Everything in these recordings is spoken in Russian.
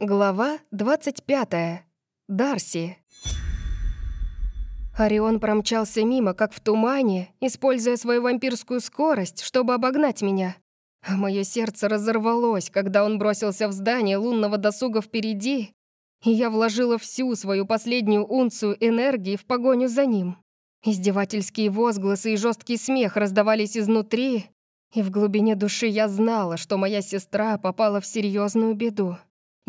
Глава 25. Дарси. Орион промчался мимо, как в тумане, используя свою вампирскую скорость, чтобы обогнать меня. Мое сердце разорвалось, когда он бросился в здание лунного досуга впереди, и я вложила всю свою последнюю унцию энергии в погоню за ним. Издевательские возгласы и жесткий смех раздавались изнутри, и в глубине души я знала, что моя сестра попала в серьезную беду.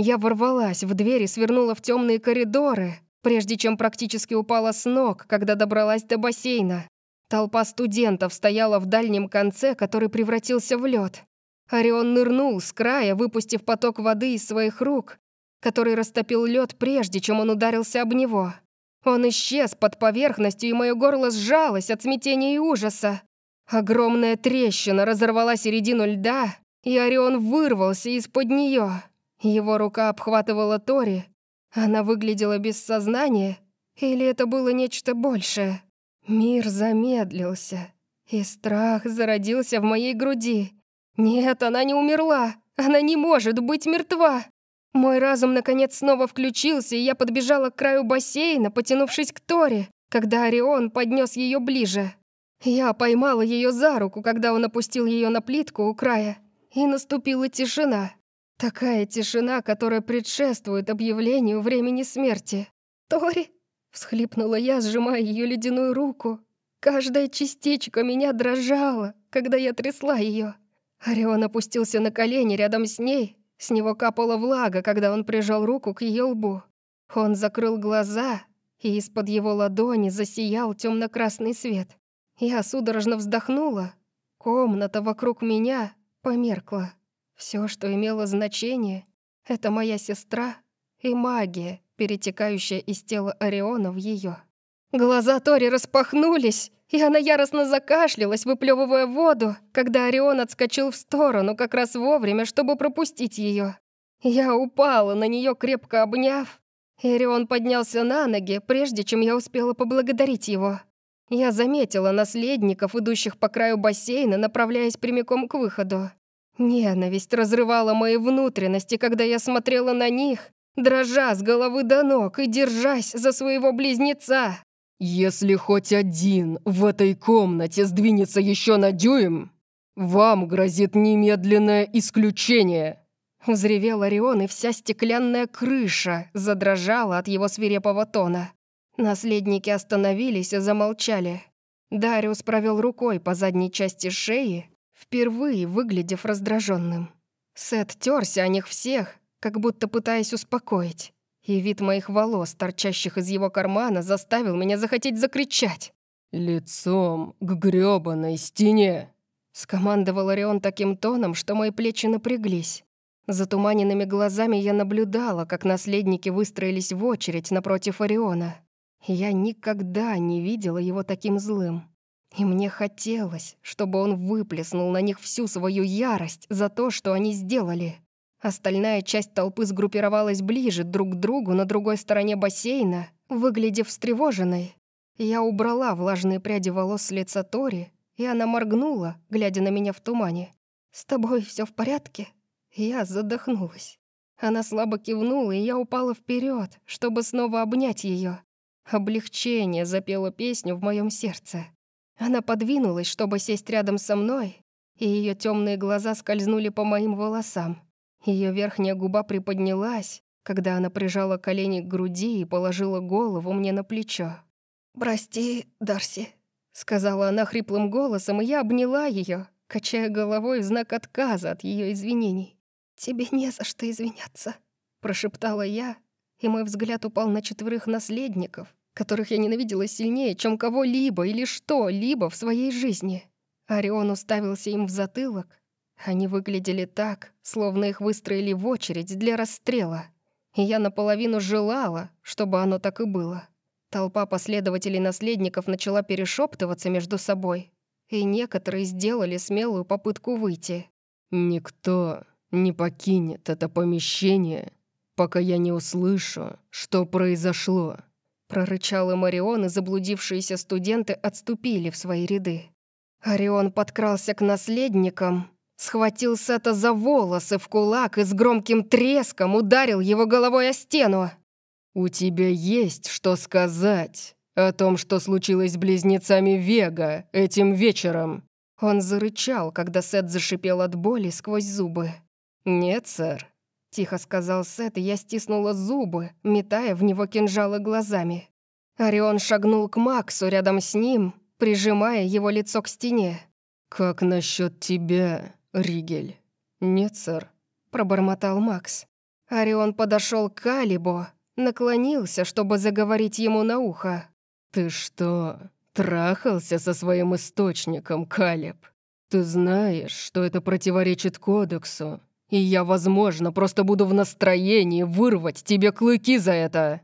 Я ворвалась в дверь и свернула в темные коридоры, прежде чем практически упала с ног, когда добралась до бассейна. Толпа студентов стояла в дальнем конце, который превратился в лед. Орион нырнул с края, выпустив поток воды из своих рук, который растопил лед, прежде чем он ударился об него. Он исчез под поверхностью, и мое горло сжалось от смятения и ужаса. Огромная трещина разорвала середину льда, и Орион вырвался из-под нее. Его рука обхватывала Тори. Она выглядела без сознания, или это было нечто большее? Мир замедлился, и страх зародился в моей груди. Нет, она не умерла. Она не может быть мертва. Мой разум, наконец, снова включился, и я подбежала к краю бассейна, потянувшись к Торе, когда Орион поднес ее ближе. Я поймала ее за руку, когда он опустил ее на плитку у края, и наступила тишина. Такая тишина, которая предшествует объявлению времени смерти. «Тори!» — всхлипнула я, сжимая ее ледяную руку. Каждая частичка меня дрожала, когда я трясла ее. Орион опустился на колени рядом с ней. С него капала влага, когда он прижал руку к ее лбу. Он закрыл глаза, и из-под его ладони засиял темно-красный свет. Я судорожно вздохнула. Комната вокруг меня померкла. Все, что имело значение, это моя сестра и магия, перетекающая из тела Ориона в ее. Глаза Тори распахнулись, и она яростно закашлялась, выплевывая воду, когда Орион отскочил в сторону как раз вовремя, чтобы пропустить ее. Я упала на нее, крепко обняв, Орион поднялся на ноги, прежде чем я успела поблагодарить его. Я заметила наследников, идущих по краю бассейна, направляясь прямиком к выходу. Ненависть разрывала мои внутренности, когда я смотрела на них, дрожа с головы до ног и держась за своего близнеца. «Если хоть один в этой комнате сдвинется еще на дюйм, вам грозит немедленное исключение!» Взревел Орион, и вся стеклянная крыша задрожала от его свирепого тона. Наследники остановились и замолчали. Дариус провел рукой по задней части шеи, впервые выглядев раздраженным. Сет терся о них всех, как будто пытаясь успокоить. И вид моих волос, торчащих из его кармана, заставил меня захотеть закричать. «Лицом к грёбаной стене!» Скомандовал Орион таким тоном, что мои плечи напряглись. Затуманенными глазами я наблюдала, как наследники выстроились в очередь напротив Ориона. Я никогда не видела его таким злым. И мне хотелось, чтобы он выплеснул на них всю свою ярость за то, что они сделали. Остальная часть толпы сгруппировалась ближе друг к другу на другой стороне бассейна, выглядев встревоженной. Я убрала влажные пряди волос с лица Тори, и она моргнула, глядя на меня в тумане. «С тобой все в порядке?» Я задохнулась. Она слабо кивнула, и я упала вперед, чтобы снова обнять ее. Облегчение запело песню в моем сердце. Она подвинулась, чтобы сесть рядом со мной, и ее темные глаза скользнули по моим волосам. Ее верхняя губа приподнялась, когда она прижала колени к груди и положила голову мне на плечо. «Прости, Дарси», — сказала она хриплым голосом, и я обняла ее, качая головой в знак отказа от ее извинений. «Тебе не за что извиняться», — прошептала я, и мой взгляд упал на четверых наследников, которых я ненавидела сильнее, чем кого-либо или что-либо в своей жизни. Орион уставился им в затылок. Они выглядели так, словно их выстроили в очередь для расстрела. И я наполовину желала, чтобы оно так и было. Толпа последователей наследников начала перешептываться между собой, и некоторые сделали смелую попытку выйти. «Никто не покинет это помещение, пока я не услышу, что произошло», Прорычал им Орион, и заблудившиеся студенты отступили в свои ряды. Орион подкрался к наследникам, схватил Сета за волосы в кулак и с громким треском ударил его головой о стену. «У тебя есть что сказать о том, что случилось с близнецами Вега этим вечером?» Он зарычал, когда Сет зашипел от боли сквозь зубы. «Нет, сэр», — тихо сказал Сет, и я стиснула зубы, метая в него кинжалы глазами. Орион шагнул к Максу рядом с ним, прижимая его лицо к стене. «Как насчет тебя, Ригель?» «Нет, сэр», — пробормотал Макс. Орион подошел к Калибу, наклонился, чтобы заговорить ему на ухо. «Ты что, трахался со своим источником, Калиб? Ты знаешь, что это противоречит кодексу, и я, возможно, просто буду в настроении вырвать тебе клыки за это!»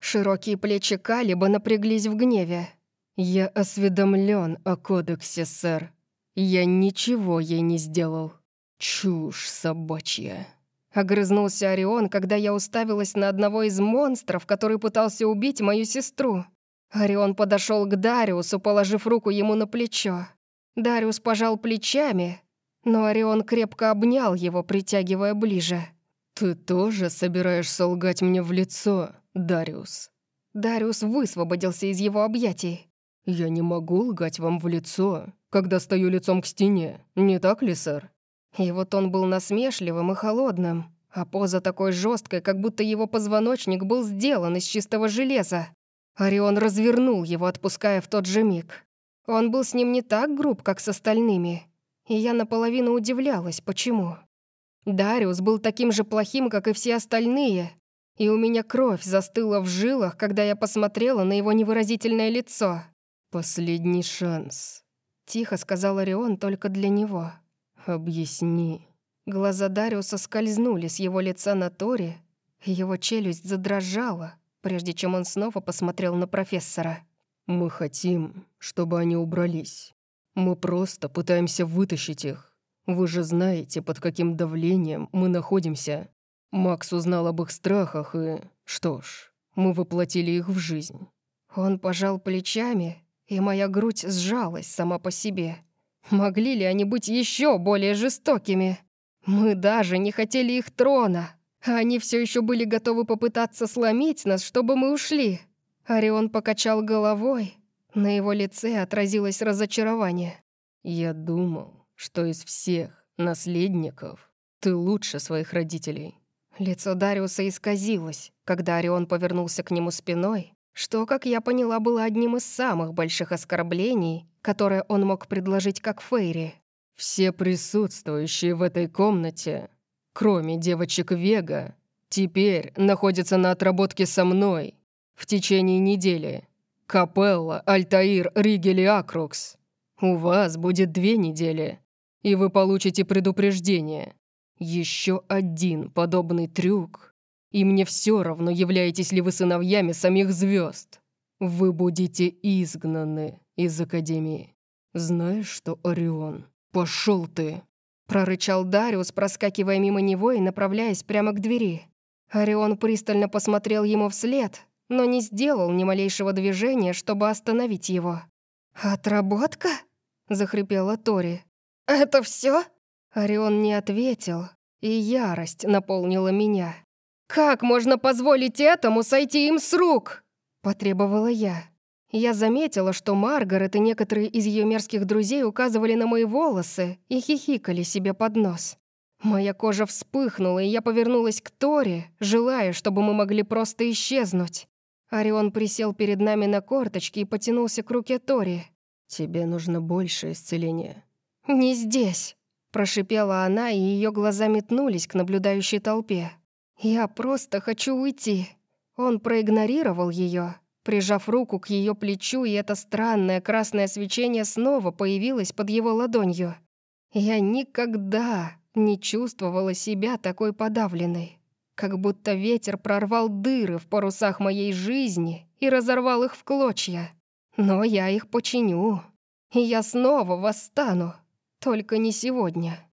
Широкие плечи Калиба напряглись в гневе. «Я осведомлен о кодексе, сэр. Я ничего ей не сделал. Чушь собачья». Огрызнулся Орион, когда я уставилась на одного из монстров, который пытался убить мою сестру. Орион подошел к Дариусу, положив руку ему на плечо. Дариус пожал плечами, но Орион крепко обнял его, притягивая ближе. «Ты тоже собираешься лгать мне в лицо, Дариус?» Дариус высвободился из его объятий. «Я не могу лгать вам в лицо, когда стою лицом к стене, не так ли, сэр?» И вот он был насмешливым и холодным, а поза такой жесткой, как будто его позвоночник был сделан из чистого железа. Орион развернул его, отпуская в тот же миг. Он был с ним не так груб, как с остальными, и я наполовину удивлялась, почему. Дариус был таким же плохим, как и все остальные, и у меня кровь застыла в жилах, когда я посмотрела на его невыразительное лицо. «Последний шанс», — тихо сказал Орион только для него. «Объясни». Глаза Дариуса скользнули с его лица на Тори, его челюсть задрожала, прежде чем он снова посмотрел на профессора. «Мы хотим, чтобы они убрались. Мы просто пытаемся вытащить их. Вы же знаете, под каким давлением мы находимся. Макс узнал об их страхах, и... Что ж, мы воплотили их в жизнь». Он пожал плечами, и моя грудь сжалась сама по себе. Могли ли они быть еще более жестокими? Мы даже не хотели их трона, они все еще были готовы попытаться сломить нас, чтобы мы ушли. Орион покачал головой, на его лице отразилось разочарование. «Я думал, что из всех наследников ты лучше своих родителей». Лицо Дариуса исказилось, когда Орион повернулся к нему спиной, что, как я поняла, было одним из самых больших оскорблений, которое он мог предложить как Фейри. «Все присутствующие в этой комнате, кроме девочек Вега, теперь находятся на отработке со мной в течение недели. Капелла, Альтаир, Ригель и Акрукс. У вас будет две недели, и вы получите предупреждение. Еще один подобный трюк, и мне все равно, являетесь ли вы сыновьями самих звезд. Вы будете изгнаны из Академии. Знаешь что, Орион, пошел ты!» Прорычал Дариус, проскакивая мимо него и направляясь прямо к двери. Орион пристально посмотрел ему вслед, но не сделал ни малейшего движения, чтобы остановить его. «Отработка?» — захрипела Тори. «Это все? Орион не ответил, и ярость наполнила меня. «Как можно позволить этому сойти им с рук?» — потребовала я. Я заметила, что Маргарет и некоторые из ее мерзких друзей указывали на мои волосы и хихикали себе под нос. Моя кожа вспыхнула, и я повернулась к Тори, желая, чтобы мы могли просто исчезнуть. Орион присел перед нами на корточки и потянулся к руке Тори. «Тебе нужно больше исцеления». «Не здесь», — прошипела она, и ее глаза метнулись к наблюдающей толпе. «Я просто хочу уйти». Он проигнорировал ее, прижав руку к ее плечу, и это странное красное свечение снова появилось под его ладонью. Я никогда не чувствовала себя такой подавленной как будто ветер прорвал дыры в парусах моей жизни и разорвал их в клочья. Но я их починю, и я снова восстану, только не сегодня.